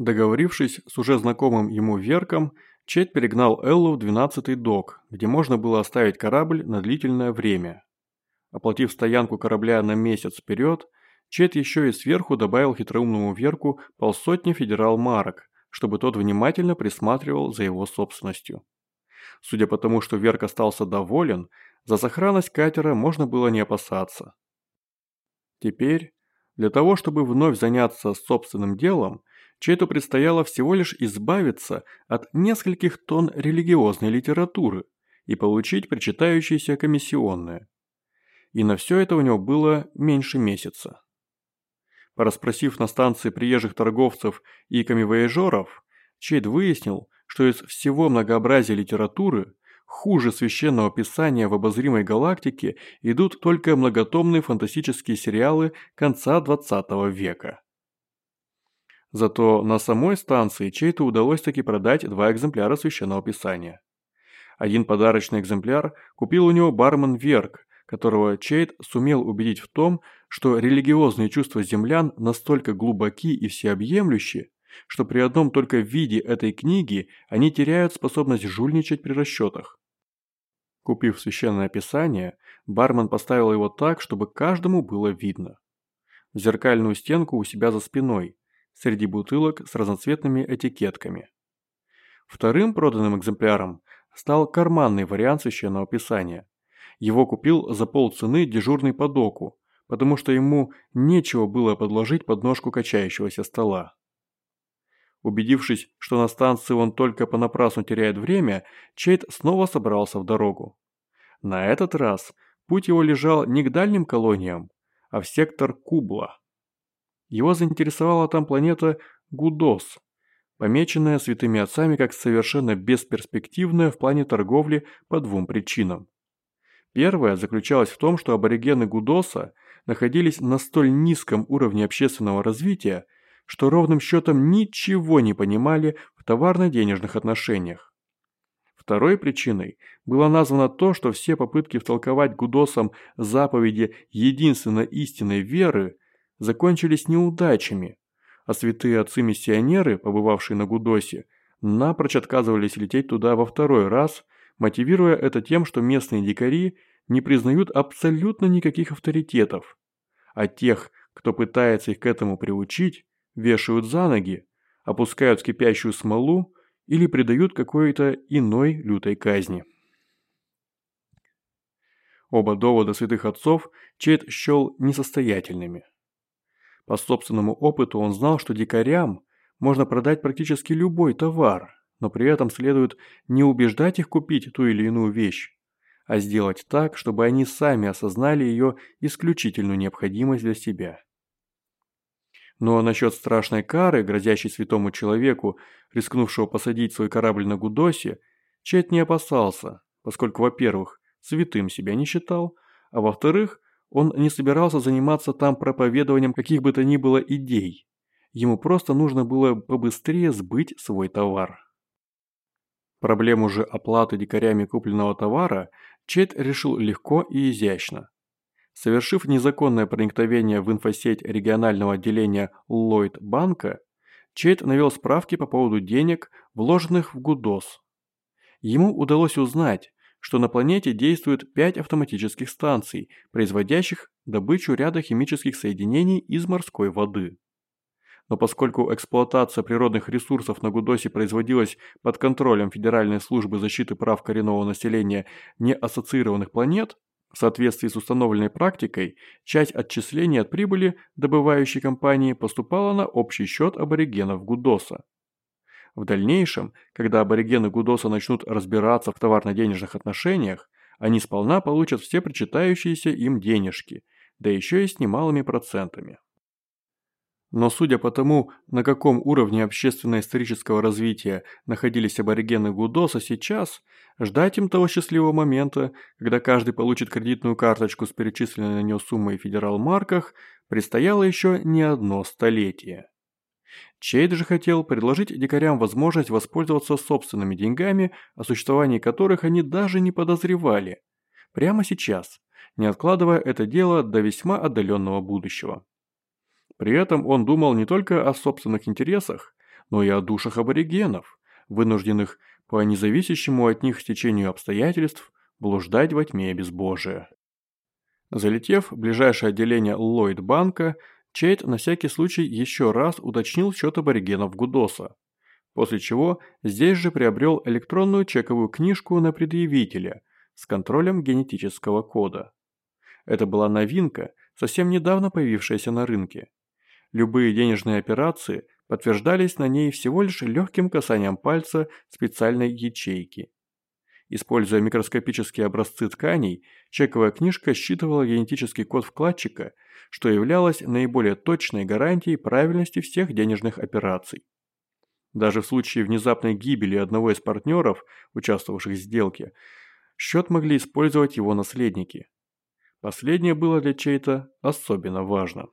Договорившись с уже знакомым ему Верком, Чет перегнал Эллу в 12-й док, где можно было оставить корабль на длительное время. Оплатив стоянку корабля на месяц вперед, Чет еще и сверху добавил хитроумному Верку полсотни федерал-марок, чтобы тот внимательно присматривал за его собственностью. Судя по тому, что Верк остался доволен, за сохранность катера можно было не опасаться. Теперь, для того, чтобы вновь заняться собственным делом, Чету предстояло всего лишь избавиться от нескольких тонн религиозной литературы и получить причитающееся комиссионное. И на все это у него было меньше месяца. Пораспросив на станции приезжих торговцев и камевояжеров, Чейд выяснил, что из всего многообразия литературы хуже священного писания в обозримой галактике идут только многотомные фантастические сериалы конца 20 века. Зато на самой станции Чейту удалось таки продать два экземпляра священного писания. Один подарочный экземпляр купил у него бармен Верк, которого Чейт сумел убедить в том, что религиозные чувства землян настолько глубоки и всеобъемлющи, что при одном только виде этой книги они теряют способность жульничать при расчетах. Купив священное писание, бармен поставил его так, чтобы каждому было видно. В зеркальную стенку у себя за спиной, среди бутылок с разноцветными этикетками. Вторым проданным экземпляром стал карманный вариант священного писания. Его купил за полцены дежурный по доку, потому что ему нечего было подложить под ножку качающегося стола. Убедившись, что на станции он только понапрасну теряет время, Чейт снова собрался в дорогу. На этот раз путь его лежал не к дальним колониям, а в сектор Кубла. Его заинтересовала там планета Гудос, помеченная святыми отцами как совершенно бесперспективная в плане торговли по двум причинам. Первая заключалась в том, что аборигены Гудоса находились на столь низком уровне общественного развития, что ровным счетом ничего не понимали в товарно-денежных отношениях. Второй причиной было названо то, что все попытки втолковать гудосам заповеди единственно истинной веры закончились неудачами, а святые отцы-миссионеры, побывавшие на Гудосе, напрочь отказывались лететь туда во второй раз, мотивируя это тем, что местные дикари не признают абсолютно никаких авторитетов, а тех, кто пытается их к этому приучить, вешают за ноги, опускают в кипящую смолу или предают какой-то иной лютой казни. Оба довода святых отцов Чейд счел несостоятельными. По собственному опыту он знал, что дикарям можно продать практически любой товар, но при этом следует не убеждать их купить ту или иную вещь, а сделать так, чтобы они сами осознали ее исключительную необходимость для себя. Но насчет страшной кары, грозящей святому человеку, рискнувшего посадить свой корабль на Гудосе, Чет не опасался, поскольку, во-первых, святым себя не считал, а во-вторых, он не собирался заниматься там проповедованием каких бы то ни было идей. Ему просто нужно было побыстрее сбыть свой товар. Проблему же оплаты дикарями купленного товара Чет решил легко и изящно. Совершив незаконное проникновение в инфосеть регионального отделения Lloyd банка, Чейд навел справки по поводу денег, вложенных в Гудос. Ему удалось узнать, что на планете действует пять автоматических станций, производящих добычу ряда химических соединений из морской воды. Но поскольку эксплуатация природных ресурсов на Гудосе производилась под контролем Федеральной службы защиты прав коренного населения неассоциированных планет, в соответствии с установленной практикой, часть отчислений от прибыли добывающей компании поступала на общий счет аборигенов Гудоса. В дальнейшем, когда аборигены Гудоса начнут разбираться в товарно-денежных отношениях, они сполна получат все причитающиеся им денежки, да еще и с немалыми процентами. Но судя по тому, на каком уровне общественно-исторического развития находились аборигены Гудоса сейчас, ждать им того счастливого момента, когда каждый получит кредитную карточку с перечисленной на нее суммой в федерал-марках, предстояло еще не одно столетие. Чейд же хотел предложить дикарям возможность воспользоваться собственными деньгами, о существовании которых они даже не подозревали. Прямо сейчас, не откладывая это дело до весьма отдаленного будущего. При этом он думал не только о собственных интересах, но и о душах аборигенов, вынужденных по независящему от них стечению обстоятельств блуждать во тьме безбожия. Залетев в ближайшее отделение Ллойд-банка, Чейт на всякий случай еще раз уточнил счет аборигенов Гудоса, после чего здесь же приобрел электронную чековую книжку на предъявителя с контролем генетического кода. Это была новинка, совсем недавно появившаяся на рынке. Любые денежные операции подтверждались на ней всего лишь легким касанием пальца специальной ячейки. Используя микроскопические образцы тканей, чековая книжка считывала генетический код вкладчика, что являлось наиболее точной гарантией правильности всех денежных операций. Даже в случае внезапной гибели одного из партнеров, участвовавших в сделке, счет могли использовать его наследники. Последнее было для Чейта особенно важно.